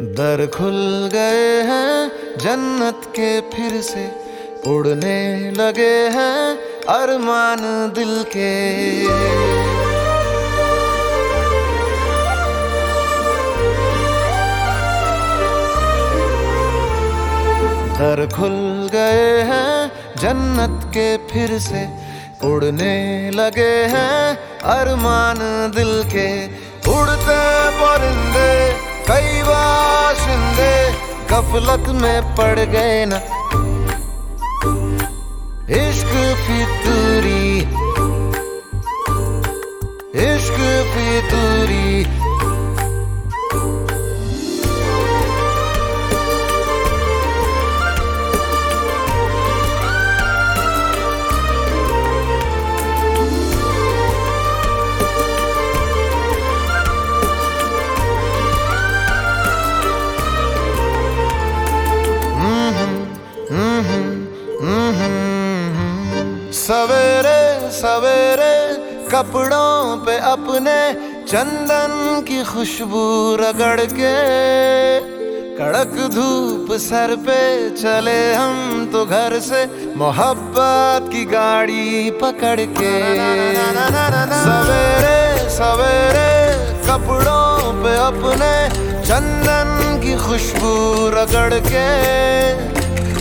दर खुल गए हैं, जन्नत के फिर से उड़ने लगे हैं, अरमान दिल के। दर खुल गए हैं, जन्नत के फिर से उड़ने लगे हैं, अरमान दिल के। उड़ते परिंदे कई बाशिंदे गफलत में पड़ गए ना इश्क फितूरी इश्क फितूरी सवेरे सवेरे कपड़ों पे अपने चंदन की खुशबू रगड़ के। कड़क धूप सर पे चले हम तो घर से मोहब्बत की गाड़ी पकड़ के। सवेरे सवेरे कपड़ों पे अपने चंदन की खुशबू रगड़ के।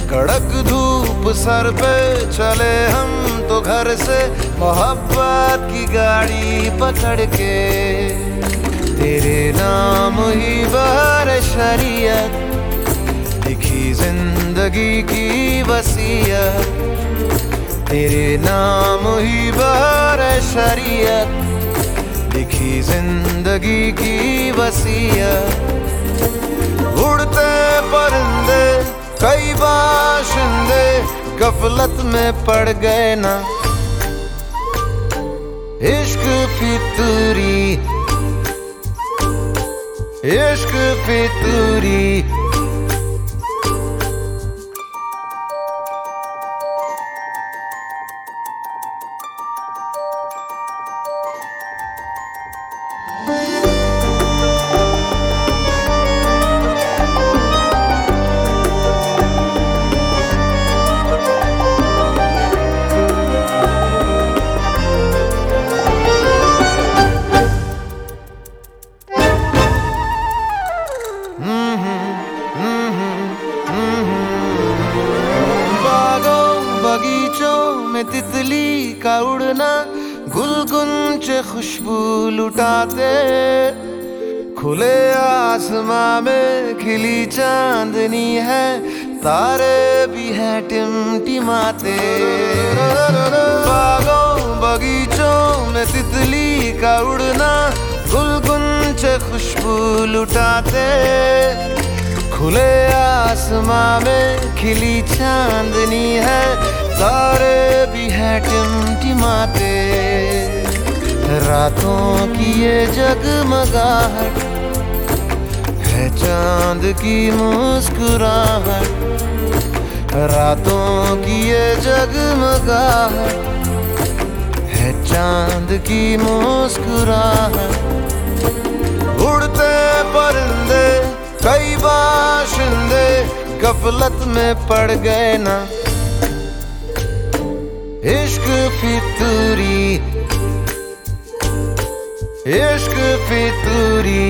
कड़क धूप सर पे चले हम तो घर से मोहब्बत की गाड़ी पकड़ के। तेरे नाम ही बार शरीयत, लिखी ज़िंदगी की वसीयत। तेरे नाम ही बार शरीयत, लिखी ज़िंदगी की वसीयत। उड़ते परिंदे कई बाशिंदे गफलत में पड़ गए ना। इश्क फितूरी इश्क फितूरी। गुलगुंचे खुशबू लुटाते, खुले आसमां में खिली चांदनी है, तारे भी हैं टिमटिमाते। बागों, बगीचों में तितली का उड़ना गुलगुंचे खुशबू लुटाते, खुले आसमां में खिली चांदनी है, तारे भी हैं टिमटिमाते। रातों की ये जगमगाहट है चाँद की मुस्कुराहट। रातों की ये जगमगाहट है चाँद की मुस्कुराहट। उड़ते परिंदे, कई बाशिंदे गफलत में पड़ गए ना। इश्क फितूरी इश्क फितूरी